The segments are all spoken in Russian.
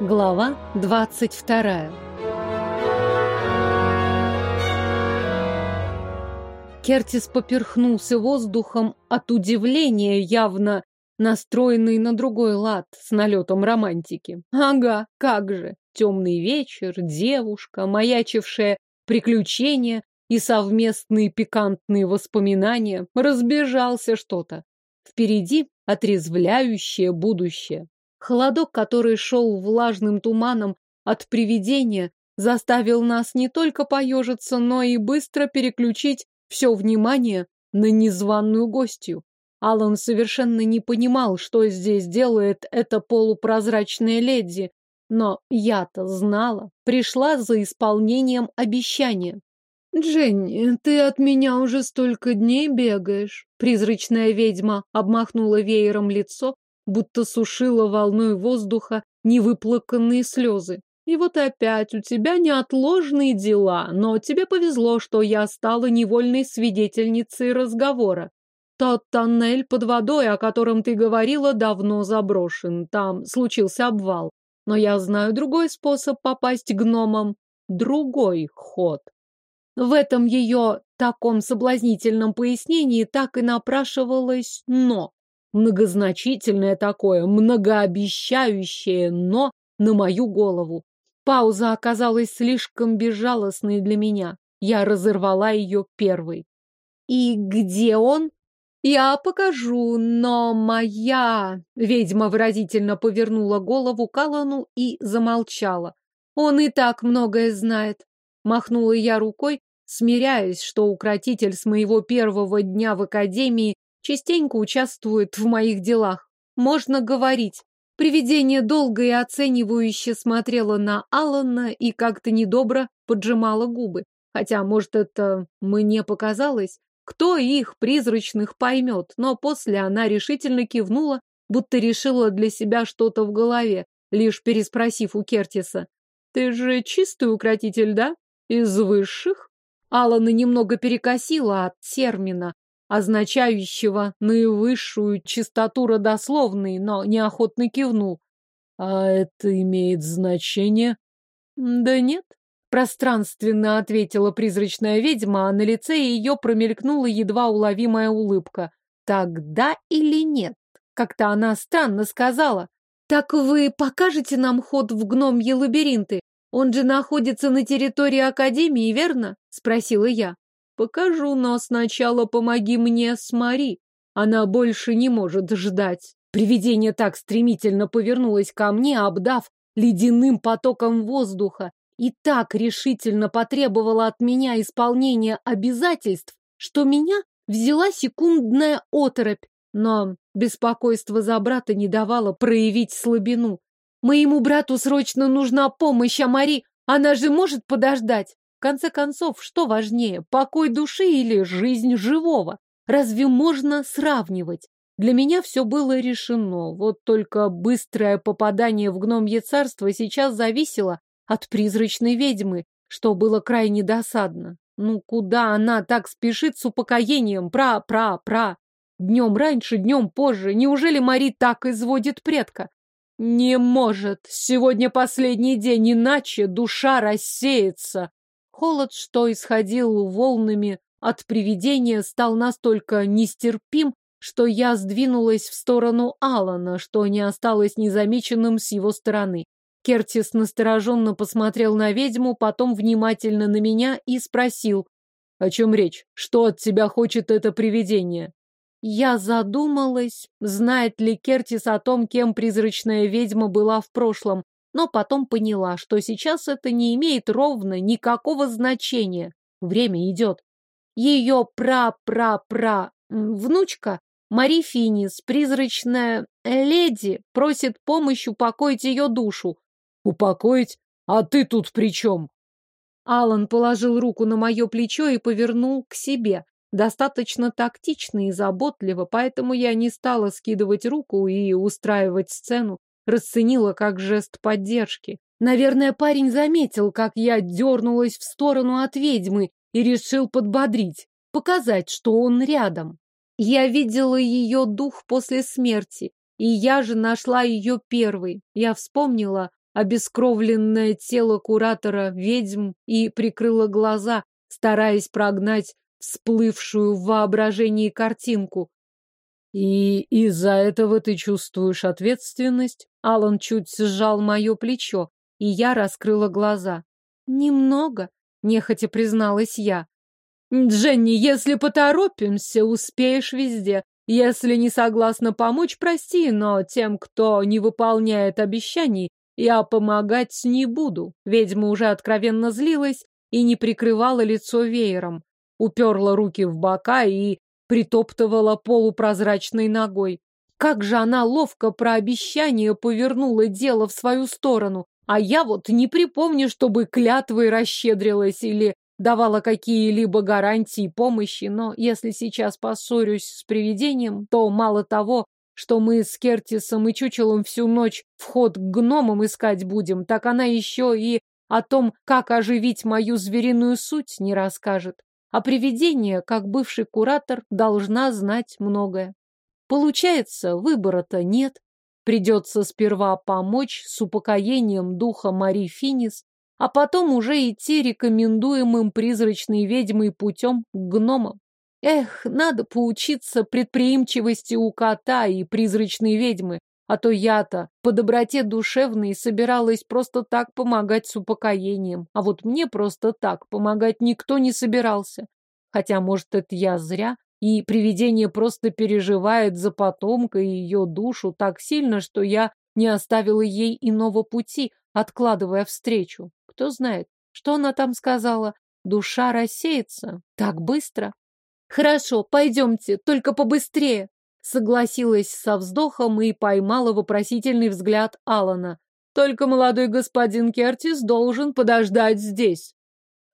Глава двадцать вторая Кертис поперхнулся воздухом от удивления, явно настроенный на другой лад с налетом романтики. Ага, как же! Темный вечер, девушка, маячившая приключения и совместные пикантные воспоминания. Разбежался что-то. Впереди отрезвляющее будущее. Холодок, который шел влажным туманом от привидения, заставил нас не только поежиться, но и быстро переключить все внимание на незваную гостью. Алан совершенно не понимал, что здесь делает эта полупрозрачная леди, но я-то знала, пришла за исполнением обещания. «Дженни, ты от меня уже столько дней бегаешь!» Призрачная ведьма обмахнула веером лицо, будто сушила волной воздуха невыплаканные слезы. И вот опять у тебя неотложные дела, но тебе повезло, что я стала невольной свидетельницей разговора. Тот тоннель под водой, о котором ты говорила, давно заброшен. Там случился обвал. Но я знаю другой способ попасть к гномам. Другой ход. В этом ее таком соблазнительном пояснении так и напрашивалось «но». Многозначительное такое, многообещающее «но» на мою голову. Пауза оказалась слишком безжалостной для меня. Я разорвала ее первой. «И где он?» «Я покажу, но моя...» Ведьма выразительно повернула голову к Аллану и замолчала. «Он и так многое знает». Махнула я рукой, смиряясь, что укротитель с моего первого дня в академии частенько участвует в моих делах. Можно говорить. Привидение долго и оценивающе смотрело на Алана и как-то недобро поджимало губы. Хотя, может, это мне показалось? Кто их, призрачных, поймет? Но после она решительно кивнула, будто решила для себя что-то в голове, лишь переспросив у Кертиса. «Ты же чистый укротитель, да? Из высших?» Алана немного перекосила от термина, означающего наивысшую чистоту родословной, но неохотно кивнул. «А это имеет значение?» «Да нет», Пространственно ответила призрачная ведьма, а на лице ее промелькнула едва уловимая улыбка. Тогда или нет? Как-то она странно сказала. Так вы покажете нам ход в гномьи лабиринты? Он же находится на территории Академии, верно? Спросила я. Покажу, но сначала помоги мне с Мари. Она больше не может ждать. Привидение так стремительно повернулось ко мне, обдав ледяным потоком воздуха, и так решительно потребовала от меня исполнения обязательств, что меня взяла секундная оторопь, но беспокойство за брата не давало проявить слабину. Моему брату срочно нужна помощь, а Мари, она же может подождать. В конце концов, что важнее, покой души или жизнь живого? Разве можно сравнивать? Для меня все было решено, вот только быстрое попадание в гномье царство сейчас зависело от призрачной ведьмы, что было крайне досадно. Ну, куда она так спешит с упокоением? Пра-пра-пра. Днем раньше, днем позже. Неужели Мари так изводит предка? Не может. Сегодня последний день, иначе душа рассеется. Холод, что исходил волнами от привидения, стал настолько нестерпим, что я сдвинулась в сторону Алана, что не осталось незамеченным с его стороны. Кертис настороженно посмотрел на ведьму, потом внимательно на меня и спросил. «О чем речь? Что от тебя хочет это привидение?» Я задумалась, знает ли Кертис о том, кем призрачная ведьма была в прошлом, но потом поняла, что сейчас это не имеет ровно никакого значения. Время идет. Ее пра-пра-пра внучка Мари Финис, призрачная леди, просит помощь упокоить ее душу. Упокоить? А ты тут при чем? Алан положил руку на мое плечо и повернул к себе. Достаточно тактично и заботливо, поэтому я не стала скидывать руку и устраивать сцену, расценила как жест поддержки. Наверное, парень заметил, как я дернулась в сторону от ведьмы и решил подбодрить, показать, что он рядом. Я видела ее дух после смерти, и я же нашла ее первой. Я вспомнила обескровленное тело куратора ведьм и прикрыла глаза, стараясь прогнать всплывшую в воображении картинку. И из-за этого ты чувствуешь ответственность? Алан чуть сжал мое плечо, и я раскрыла глаза. Немного, нехотя призналась я. Дженни, если поторопимся, успеешь везде. Если не согласна помочь, прости, но тем, кто не выполняет обещаний, я помогать не буду. Ведьма уже откровенно злилась и не прикрывала лицо веером. Уперла руки в бока и притоптывала полупрозрачной ногой. Как же она ловко про обещание повернула дело в свою сторону, а я вот не припомню, чтобы клятвой расщедрилась или давала какие-либо гарантии помощи, но если сейчас поссорюсь с привидением, то мало того, что мы с Кертисом и Чучелом всю ночь вход к гномам искать будем, так она еще и о том, как оживить мою звериную суть, не расскажет. А привидение, как бывший куратор, должна знать многое. Получается, выбора-то нет. Придется сперва помочь с упокоением духа Мари Финис, а потом уже идти рекомендуемым призрачной ведьмой путем к гномам. Эх, надо поучиться предприимчивости у кота и призрачной ведьмы, а то я-то по доброте душевной собиралась просто так помогать с упокоением, а вот мне просто так помогать никто не собирался. Хотя, может, это я зря, и привидение просто переживает за потомка и ее душу так сильно, что я не оставила ей иного пути, откладывая встречу. Кто знает, что она там сказала? Душа рассеется. Так быстро. Хорошо, пойдемте, только побыстрее. Согласилась со вздохом и поймала вопросительный взгляд Алана. Только молодой господин Кертис должен подождать здесь.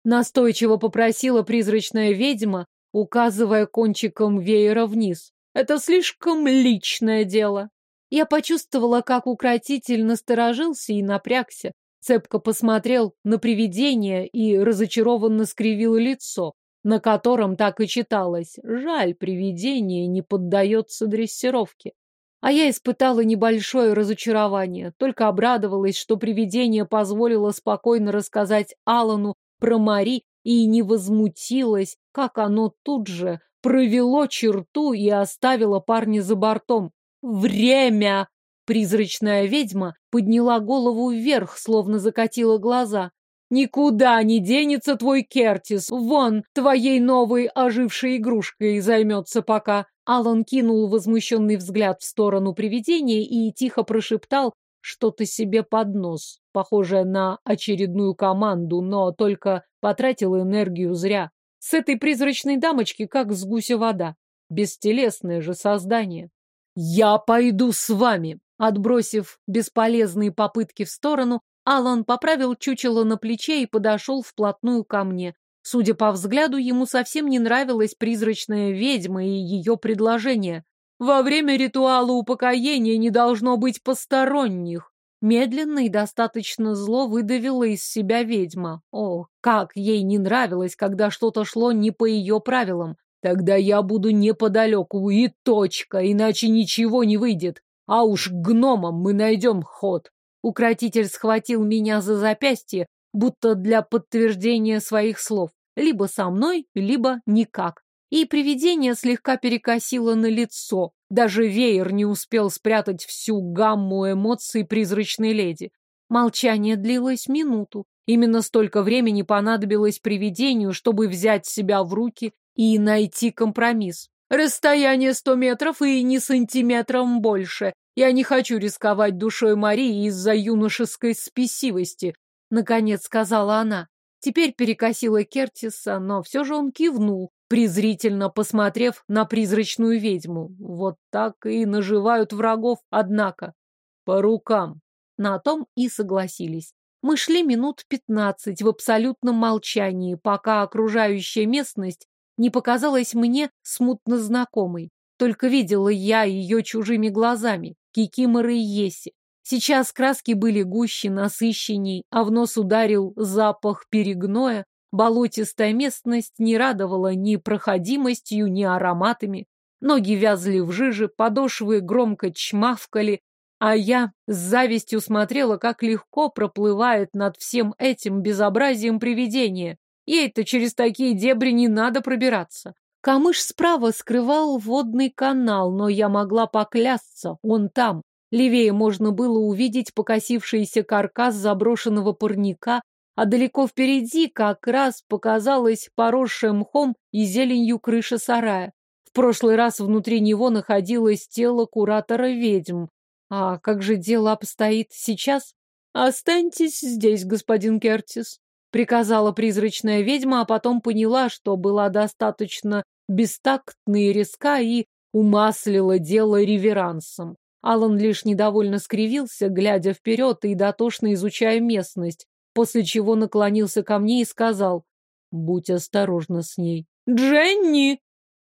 Настойчиво попросила призрачная ведьма, указывая кончиком веера вниз. Это слишком личное дело. Я почувствовала, как укротитель насторожился и напрягся, цепко посмотрел на привидение и разочарованно скривил лицо, на котором так и читалось «Жаль, привидение не поддается дрессировке». А я испытала небольшое разочарование, только обрадовалась, что привидение позволило спокойно рассказать Алану про Мари и не возмутилась, как оно тут же провело черту и оставило парня за бортом. Время! Призрачная ведьма подняла голову вверх, словно закатила глаза. Никуда не денется твой Кертис. Вон, твоей новой ожившей игрушкой займется пока. Алан кинул возмущенный взгляд в сторону привидения и тихо прошептал что-то себе под нос, похожее на очередную команду, но только потратил энергию зря. С этой призрачной дамочки как с гуся вода. Бестелесное же создание. «Я пойду с вами!» Отбросив бесполезные попытки в сторону, Алан поправил чучело на плече и подошел вплотную ко мне. Судя по взгляду, ему совсем не нравилась призрачная ведьма и ее предложение. Во время ритуала упокоения не должно быть посторонних. Медленно и достаточно зло выдавила из себя ведьма. О, как ей не нравилось, когда что-то шло не по ее правилам. Тогда я буду неподалеку и точка, иначе ничего не выйдет. А уж гномам мы найдем ход. Укротитель схватил меня за запястье, будто для подтверждения своих слов. Либо со мной, либо никак. И привидение слегка перекосило на лицо. Даже веер не успел спрятать всю гамму эмоций призрачной леди. Молчание длилось минуту. Именно столько времени понадобилось привидению, чтобы взять себя в руки и найти компромисс. Расстояние сто метров и ни сантиметром больше. Я не хочу рисковать душой Марии из-за юношеской спесивости, наконец сказала она. Теперь перекосила Кертиса, но все же он кивнул, презрительно посмотрев на призрачную ведьму. Вот так и наживают врагов, однако. По рукам. На том и согласились. Мы шли минут пятнадцать в абсолютном молчании, пока окружающая местность не показалась мне смутно знакомой. Только видела я ее чужими глазами, Кикиморы и Еси. Сейчас краски были гуще, насыщенней, а в нос ударил запах перегноя. Болотистая местность не радовала ни проходимостью, ни ароматами. Ноги вязли в жиже, подошвы громко чмавкали, а я с завистью смотрела, как легко проплывает над всем этим безобразием привидения. Ей-то через такие дебри не надо пробираться. Камыш справа скрывал водный канал, но я могла поклясться, он там. Левее можно было увидеть покосившийся каркас заброшенного парника, а далеко впереди как раз показалась поросшая мхом и зеленью крыша сарая. В прошлый раз внутри него находилось тело куратора ведьм. А как же дело обстоит сейчас? Останьтесь здесь, господин Кертис, приказала призрачная ведьма, а потом поняла, что была достаточно бестактна и резка и умаслила дело реверансом. Алан лишь недовольно скривился, глядя вперед и дотошно изучая местность, после чего наклонился ко мне и сказал «Будь осторожна с ней». «Дженни!»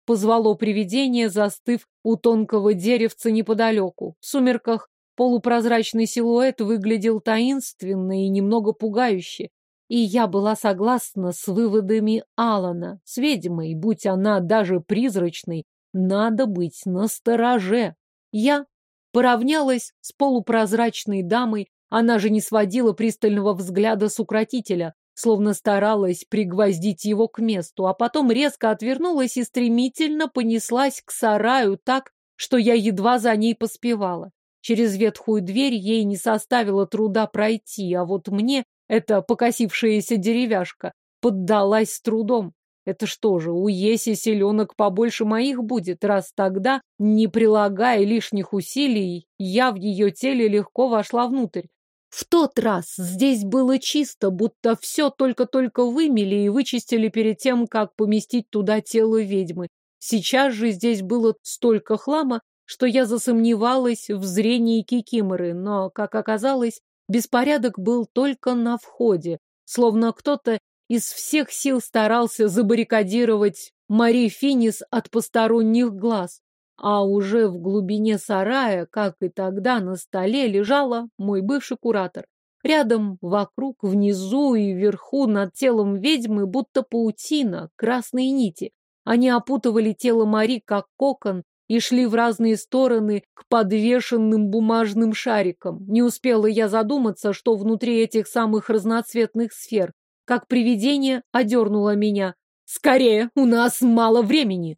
позвало привидение, застыв у тонкого деревца неподалеку. В сумерках полупрозрачный силуэт выглядел таинственно и немного пугающе. И я была согласна с выводами Алана. С ведьмой, будь она даже призрачной, надо быть настороже. Я поравнялась с полупрозрачной дамой, она же не сводила пристального взгляда с укротителя словно старалась пригвоздить его к месту, а потом резко отвернулась и стремительно понеслась к сараю так, что я едва за ней поспевала. Через ветхую дверь ей не составило труда пройти, а вот мне эта покосившаяся деревяшка поддалась с трудом. Это что же, у Еси селенок побольше моих будет, раз тогда, не прилагая лишних усилий, я в ее теле легко вошла внутрь. В тот раз здесь было чисто, будто все только-только вымели и вычистили перед тем, как поместить туда тело ведьмы. Сейчас же здесь было столько хлама, что я засомневалась в зрении кикиморы, но, как оказалось, беспорядок был только на входе, словно кто-то из всех сил старался забаррикадировать Мари Финис от посторонних глаз а уже в глубине сарая, как и тогда, на столе лежала мой бывший куратор. Рядом, вокруг, внизу и вверху над телом ведьмы будто паутина, красные нити. Они опутывали тело Мари как кокон и шли в разные стороны к подвешенным бумажным шарикам. Не успела я задуматься, что внутри этих самых разноцветных сфер, как привидение одернуло меня. «Скорее, у нас мало времени!»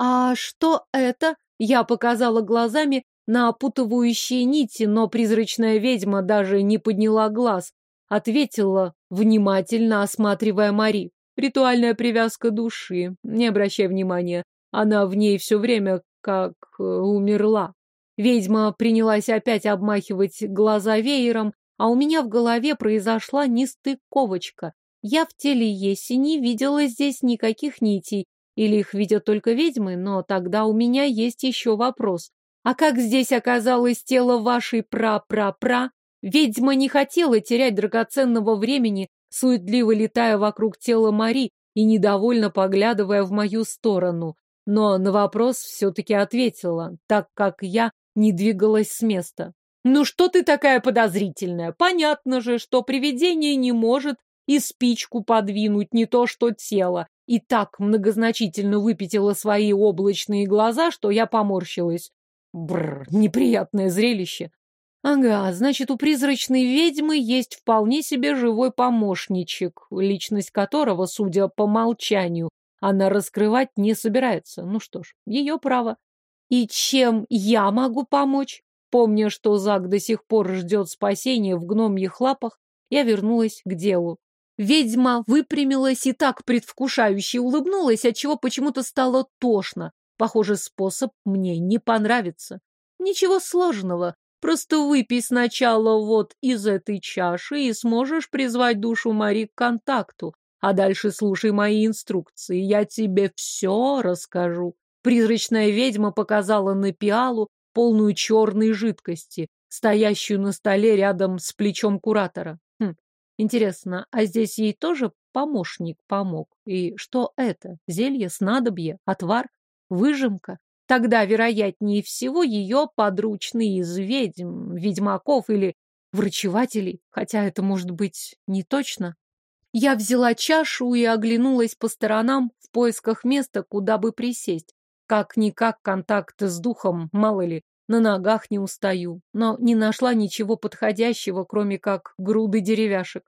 «А что это?» Я показала глазами на опутывающие нити, но призрачная ведьма даже не подняла глаз. Ответила, внимательно осматривая Мари. «Ритуальная привязка души. Не обращай внимания. Она в ней все время как э, умерла». Ведьма принялась опять обмахивать глаза веером, а у меня в голове произошла нестыковочка. Я в теле Еси не видела здесь никаких нитей, или их видят только ведьмы, но тогда у меня есть еще вопрос. А как здесь оказалось тело вашей пра-пра-пра? Ведьма не хотела терять драгоценного времени, суетливо летая вокруг тела Мари и недовольно поглядывая в мою сторону. Но на вопрос все-таки ответила, так как я не двигалась с места. «Ну что ты такая подозрительная? Понятно же, что привидение не может и спичку подвинуть, не то что тело, и так многозначительно выпятила свои облачные глаза, что я поморщилась. Бррр, неприятное зрелище. Ага, значит, у призрачной ведьмы есть вполне себе живой помощничек, личность которого, судя по молчанию, она раскрывать не собирается. Ну что ж, ее право. И чем я могу помочь? Помня, что Зак до сих пор ждет спасения в гномьих лапах, я вернулась к делу. Ведьма выпрямилась и так предвкушающе улыбнулась, отчего почему-то стало тошно. Похоже, способ мне не понравится. Ничего сложного. Просто выпей сначала вот из этой чаши и сможешь призвать душу Мари к контакту. А дальше слушай мои инструкции, я тебе все расскажу. Призрачная ведьма показала на пиалу, полную черной жидкости, стоящую на столе рядом с плечом куратора. Интересно, а здесь ей тоже помощник помог? И что это? Зелье, снадобье, отвар, выжимка? Тогда, вероятнее всего, ее подручный из ведьм, ведьмаков или врачевателей, хотя это может быть не точно. Я взяла чашу и оглянулась по сторонам в поисках места, куда бы присесть. Как-никак контакты с духом, мало ли, на ногах не устаю, но не нашла ничего подходящего, кроме как груды деревяшек.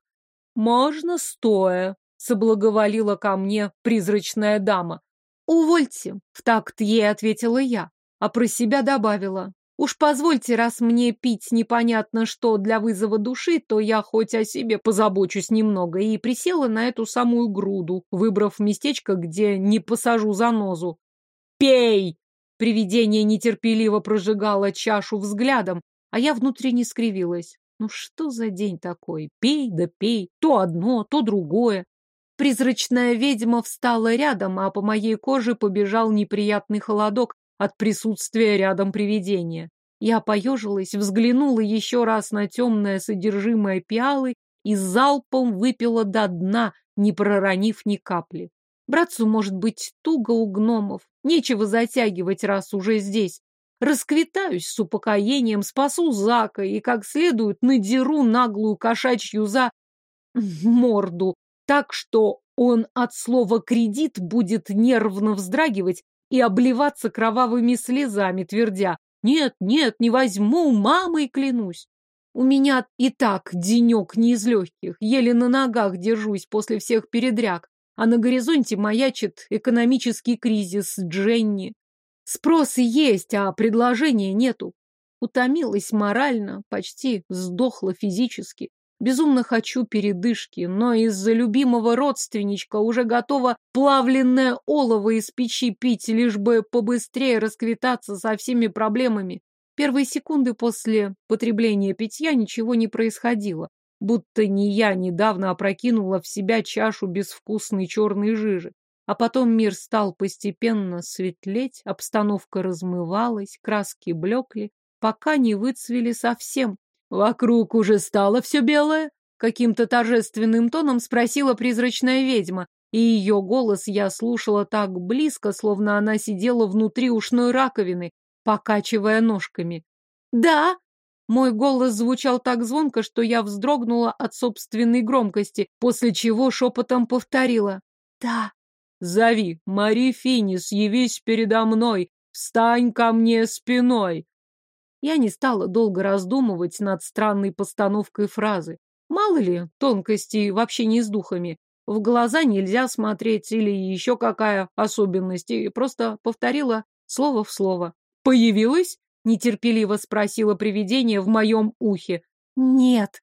«Можно стоя», — соблаговолила ко мне призрачная дама. «Увольте», — в такт ей ответила я, а про себя добавила. «Уж позвольте, раз мне пить непонятно что для вызова души, то я хоть о себе позабочусь немного» и присела на эту самую груду, выбрав местечко, где не посажу занозу. «Пей!» Привидение нетерпеливо прожигало чашу взглядом, а я внутренне скривилась. Ну что за день такой? Пей да пей, то одно, то другое. Призрачная ведьма встала рядом, а по моей коже побежал неприятный холодок от присутствия рядом привидения. Я поежилась, взглянула еще раз на темное содержимое пиалы и залпом выпила до дна, не проронив ни капли. Братцу, может быть, туго у гномов. Нечего затягивать, раз уже здесь. Расквитаюсь с упокоением, спасу Зака и как следует надеру наглую кошачью за морду, так что он от слова «кредит» будет нервно вздрагивать и обливаться кровавыми слезами, твердя «Нет, нет, не возьму, мамой клянусь». У меня и так денек не из легких, еле на ногах держусь после всех передряг а на горизонте маячит экономический кризис Дженни. Спросы есть, а предложения нету. Утомилась морально, почти сдохла физически. Безумно хочу передышки, но из-за любимого родственничка уже готова плавленное олово из печи пить, лишь бы побыстрее расквитаться со всеми проблемами. Первые секунды после потребления питья ничего не происходило будто не я недавно опрокинула в себя чашу безвкусной черной жижи. А потом мир стал постепенно светлеть, обстановка размывалась, краски блекли, пока не выцвели совсем. Вокруг уже стало все белое? Каким-то торжественным тоном спросила призрачная ведьма, и ее голос я слушала так близко, словно она сидела внутри ушной раковины, покачивая ножками. «Да!» Мой голос звучал так звонко, что я вздрогнула от собственной громкости, после чего шепотом повторила. «Да». «Зови, Мари Финис, явись передо мной, встань ко мне спиной». Я не стала долго раздумывать над странной постановкой фразы. Мало ли, тонкостей в общении с духами. В глаза нельзя смотреть или еще какая особенность, и просто повторила слово в слово. «Появилась?» нетерпеливо спросила привидение в моем ухе. Нет,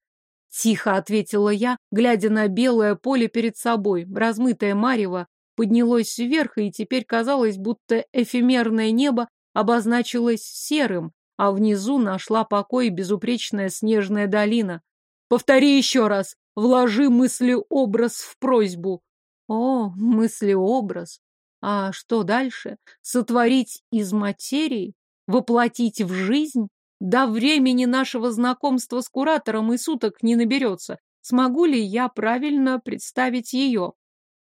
тихо ответила я, глядя на белое поле перед собой. Размытое марево поднялось вверх, и теперь казалось, будто эфемерное небо обозначилось серым, а внизу нашла покой безупречная снежная долина. Повтори еще раз, вложи мыслеобраз в просьбу. О, мыслеобраз. А что дальше? Сотворить из материи? Воплотить в жизнь? До времени нашего знакомства с куратором и суток не наберется. Смогу ли я правильно представить ее?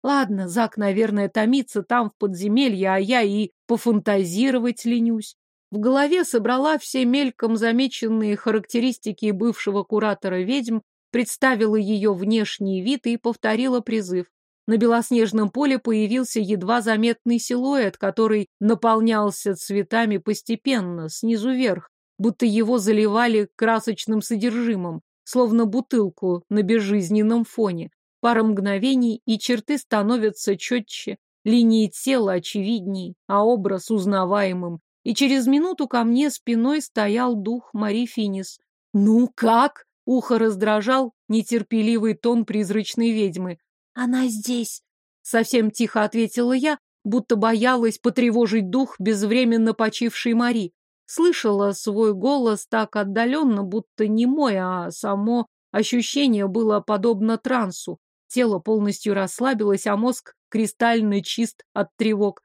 Ладно, Зак, наверное, томится там в подземелье, а я и пофантазировать ленюсь. В голове собрала все мельком замеченные характеристики бывшего куратора ведьм, представила ее внешний вид и повторила призыв. На белоснежном поле появился едва заметный силуэт, который наполнялся цветами постепенно, снизу вверх, будто его заливали красочным содержимым, словно бутылку на безжизненном фоне. Пара мгновений, и черты становятся четче, линии тела очевидней, а образ узнаваемым. И через минуту ко мне спиной стоял дух Мари Финис. «Ну как?» — ухо раздражал нетерпеливый тон призрачной ведьмы. «Она здесь!» — совсем тихо ответила я, будто боялась потревожить дух безвременно почившей Мари. Слышала свой голос так отдаленно, будто не мой, а само ощущение было подобно трансу. Тело полностью расслабилось, а мозг кристально чист от тревог.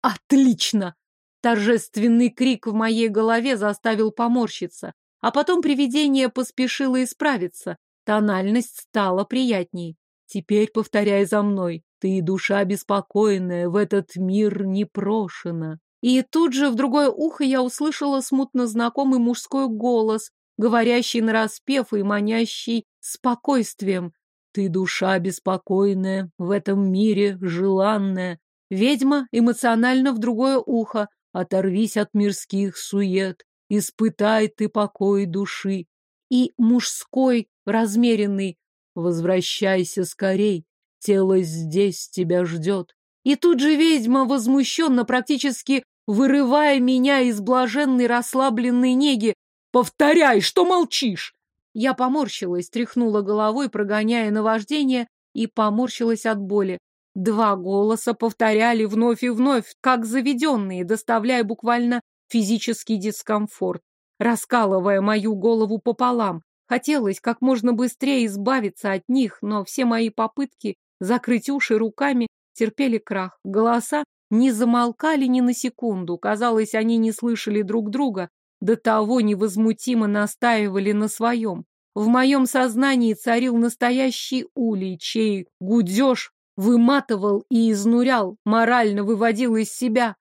«Отлично!» Торжественный крик в моей голове заставил поморщиться. А потом привидение поспешило исправиться. Тональность стала приятней. Теперь повторяй за мной. Ты душа беспокойная, в этот мир не прошена. И тут же в другое ухо я услышала смутно знакомый мужской голос, говорящий нараспев и манящий спокойствием. Ты душа беспокойная, в этом мире желанная. Ведьма эмоционально в другое ухо. Оторвись от мирских сует, испытай ты покой души. И мужской, размеренный. Возвращайся скорей, тело здесь тебя ждет. И тут же ведьма возмущенно, практически вырывая меня из блаженной расслабленной неги. «Повторяй, что молчишь!» Я поморщилась, тряхнула головой, прогоняя наваждение, и поморщилась от боли. Два голоса повторяли вновь и вновь, как заведенные, доставляя буквально физический дискомфорт, раскалывая мою голову пополам. Хотелось как можно быстрее избавиться от них, но все мои попытки закрыть уши руками терпели крах. Голоса не замолкали ни на секунду. Казалось, они не слышали друг друга, до того невозмутимо настаивали на своем. В моем сознании царил настоящий улей, чей гудеж выматывал и изнурял, морально выводил из себя.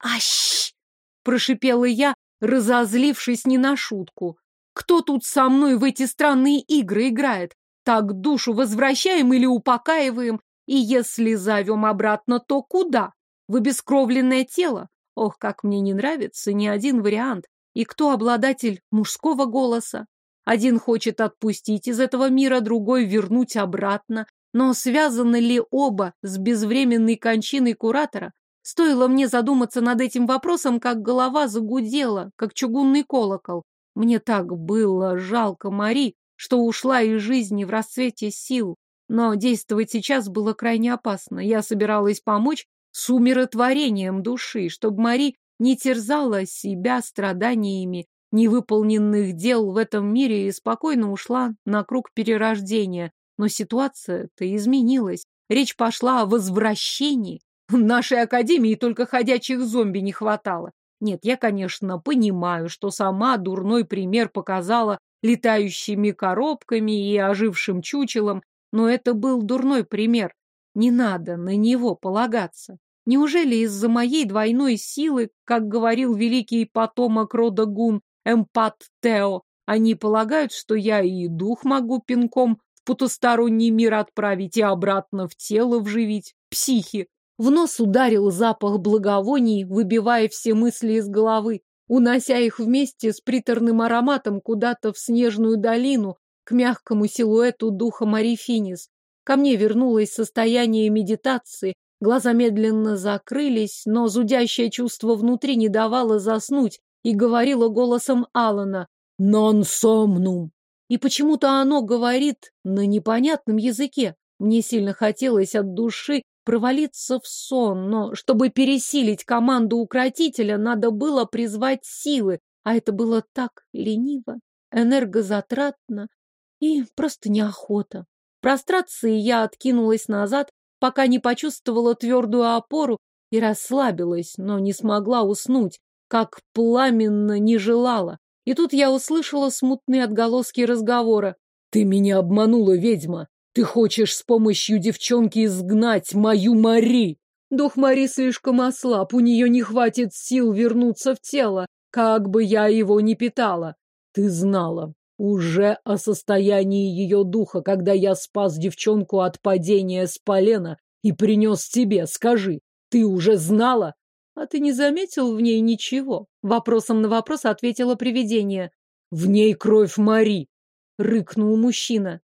«Ащ!» — прошипела я, разозлившись не на шутку. «Кто тут со мной в эти странные игры играет? Так душу возвращаем или упокаиваем? И если зовем обратно, то куда? В обескровленное тело? Ох, как мне не нравится ни один вариант. И кто обладатель мужского голоса? Один хочет отпустить из этого мира, другой вернуть обратно. Но связаны ли оба с безвременной кончиной куратора? Стоило мне задуматься над этим вопросом, как голова загудела, как чугунный колокол. Мне так было жалко Мари, что ушла из жизни в расцвете сил. Но действовать сейчас было крайне опасно. Я собиралась помочь с умиротворением души, чтобы Мари не терзала себя страданиями невыполненных дел в этом мире и спокойно ушла на круг перерождения. Но ситуация-то изменилась. Речь пошла о возвращении. В нашей академии только ходячих зомби не хватало. Нет, я, конечно, понимаю, что сама дурной пример показала летающими коробками и ожившим чучелом, но это был дурной пример. Не надо на него полагаться. Неужели из-за моей двойной силы, как говорил великий потомок рода Гун, эмпат Тео, они полагают, что я и дух могу пинком потусторонний мир отправить и обратно в тело вживить? Психи! В нос ударил запах благовоний, выбивая все мысли из головы, унося их вместе с приторным ароматом куда-то в снежную долину, к мягкому силуэту духа Марифинис. Ко мне вернулось состояние медитации, глаза медленно закрылись, но зудящее чувство внутри не давало заснуть и говорило голосом Алана «Non somnum». И почему-то оно говорит на непонятном языке. Мне сильно хотелось от души провалиться в сон, но чтобы пересилить команду укротителя, надо было призвать силы, а это было так лениво, энергозатратно и просто неохота. В прострации я откинулась назад, пока не почувствовала твердую опору и расслабилась, но не смогла уснуть, как пламенно не желала. И тут я услышала смутные отголоски разговора. «Ты меня обманула, ведьма! Ты хочешь с помощью девчонки изгнать мою Мари? Дух Мари слишком ослаб, у нее не хватит сил вернуться в тело, как бы я его ни питала. Ты знала уже о состоянии ее духа, когда я спас девчонку от падения с полена и принес тебе. Скажи, ты уже знала? А ты не заметил в ней ничего? Вопросом на вопрос ответила привидение. В ней кровь Мари, рыкнул мужчина.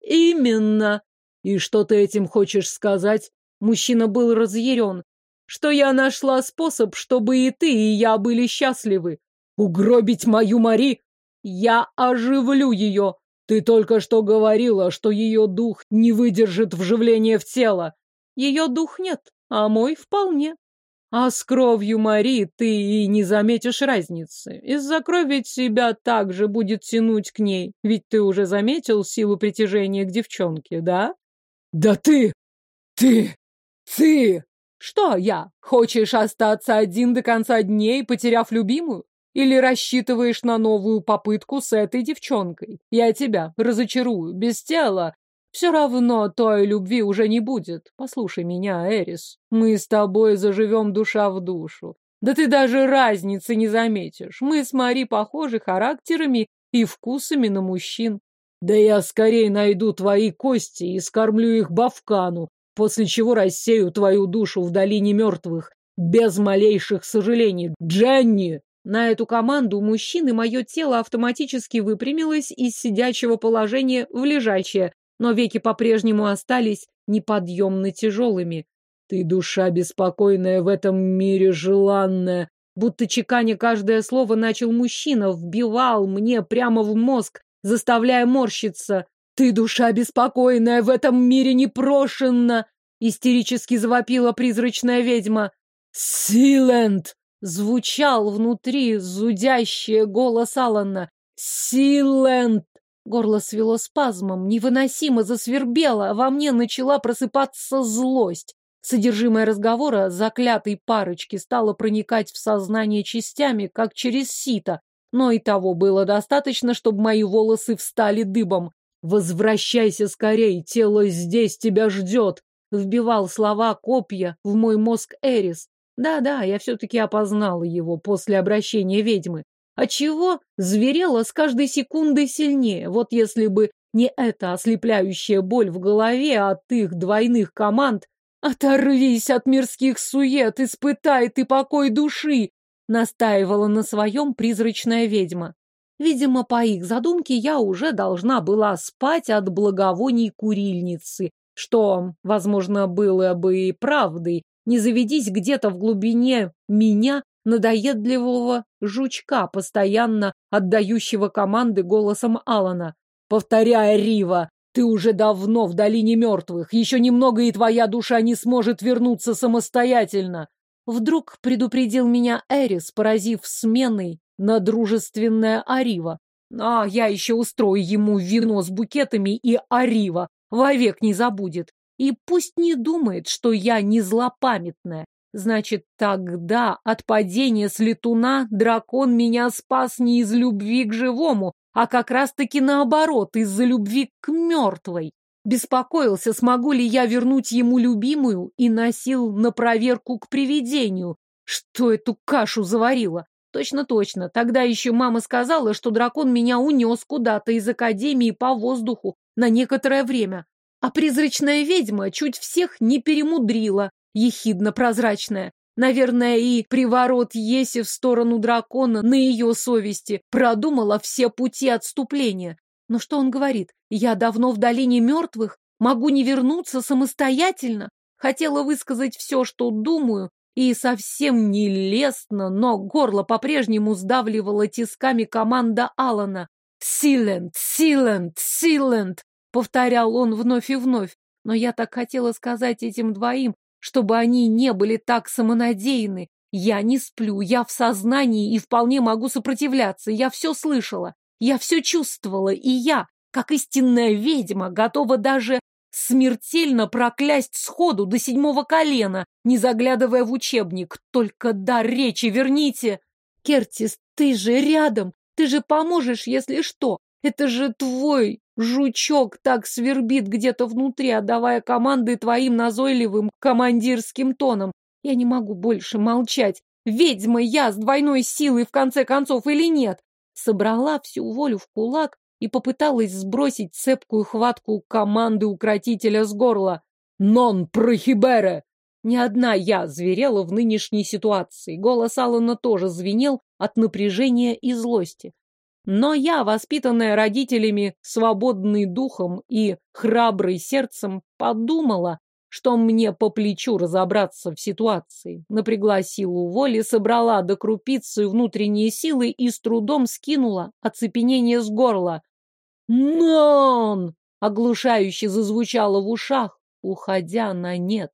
Именно. И что ты этим хочешь сказать? Мужчина был разъярен. Что я нашла способ, чтобы и ты, и я были счастливы. Угробить мою Мари? Я оживлю ее. Ты только что говорила, что ее дух не выдержит вживления в тело. Ее дух нет, а мой вполне. А с кровью Мари ты и не заметишь разницы. Из-за крови тебя также будет тянуть к ней. Ведь ты уже заметил силу притяжения к девчонке, да? Да ты! Ты! Ты! Что я? Хочешь остаться один до конца дней, потеряв любимую? Или рассчитываешь на новую попытку с этой девчонкой? Я тебя разочарую. Без тела все равно той любви уже не будет. Послушай меня, Эрис. Мы с тобой заживем душа в душу. Да ты даже разницы не заметишь. Мы с Мари похожи характерами и вкусами на мужчин. Да я скорее найду твои кости и скормлю их Бавкану, после чего рассею твою душу в долине мертвых, без малейших сожалений. Дженни!» На эту команду мужчины мое тело автоматически выпрямилось из сидячего положения в лежачее, но веки по-прежнему остались неподъемно тяжелыми. «Ты душа беспокойная в этом мире желанная!» Будто чеканя каждое слово начал мужчина, вбивал мне прямо в мозг, заставляя морщиться. «Ты душа беспокойная в этом мире непрошенна!» Истерически завопила призрачная ведьма. «Силенд!» Звучал внутри зудящий голос Алана. «Силенд!» Горло свело спазмом, невыносимо засвербело, во мне начала просыпаться злость. Содержимое разговора заклятой парочки стало проникать в сознание частями, как через сито, но и того было достаточно, чтобы мои волосы встали дыбом. «Возвращайся скорей, тело здесь тебя ждет!» Вбивал слова копья в мой мозг Эрис. Да-да, я все-таки опознала его после обращения ведьмы. Отчего зверела с каждой секундой сильнее. Вот если бы не эта ослепляющая боль в голове от их двойных команд, «Оторвись от мирских сует, испытай ты покой души!» настаивала на своем призрачная ведьма. Видимо, по их задумке я уже должна была спать от благовоний курильницы, что, возможно, было бы и правдой, не заведись где-то в глубине меня надоедливого жучка, постоянно отдающего команды голосом Алана. «Повторяй, Рива, ты уже давно в долине мертвых, еще немного, и твоя душа не сможет вернуться самостоятельно!» Вдруг предупредил меня Эрис, поразив сменой на дружественное Арива. А я еще устрою ему вино с букетами, и Арива вовек не забудет. И пусть не думает, что я не злопамятная. Значит, тогда от падения с летуна дракон меня спас не из любви к живому, а как раз-таки наоборот, из-за любви к мертвой. Беспокоился, смогу ли я вернуть ему любимую, и носил на проверку к привидению. Что эту кашу заварила? Точно-точно. Тогда еще мама сказала, что дракон меня унес куда-то из академии по воздуху на некоторое время. А призрачная ведьма чуть всех не перемудрила, ехидно-прозрачная. Наверное, и приворот Еси в сторону дракона на ее совести продумала все пути отступления. Но что он говорит? Я давно в долине мертвых, могу не вернуться самостоятельно. Хотела высказать все, что думаю, и совсем нелестно, но горло по-прежнему сдавливало тисками команда Алана. «Силенд! Силенд! Силенд!» Повторял он вновь и вновь. Но я так хотела сказать этим двоим, чтобы они не были так самонадеяны. Я не сплю, я в сознании и вполне могу сопротивляться. Я все слышала, я все чувствовала, и я, как истинная ведьма, готова даже смертельно проклясть сходу до седьмого колена, не заглядывая в учебник. Только дар речи верните. Кертис, ты же рядом, ты же поможешь, если что. Это же твой жучок так свербит где-то внутри, отдавая команды твоим назойливым командирским тоном. Я не могу больше молчать. Ведьма я с двойной силой в конце концов или нет? Собрала всю волю в кулак и попыталась сбросить цепкую хватку команды укротителя с горла. «Нон прохибере!» Не одна я зверела в нынешней ситуации. Голос Алана тоже звенел от напряжения и злости. Но я, воспитанная родителями, свободный духом и храбрый сердцем, подумала, что мне по плечу разобраться в ситуации. Напрягла силу воли, собрала до крупицы внутренние силы и с трудом скинула оцепенение с горла. «Нон!» — оглушающе зазвучало в ушах, уходя на нет.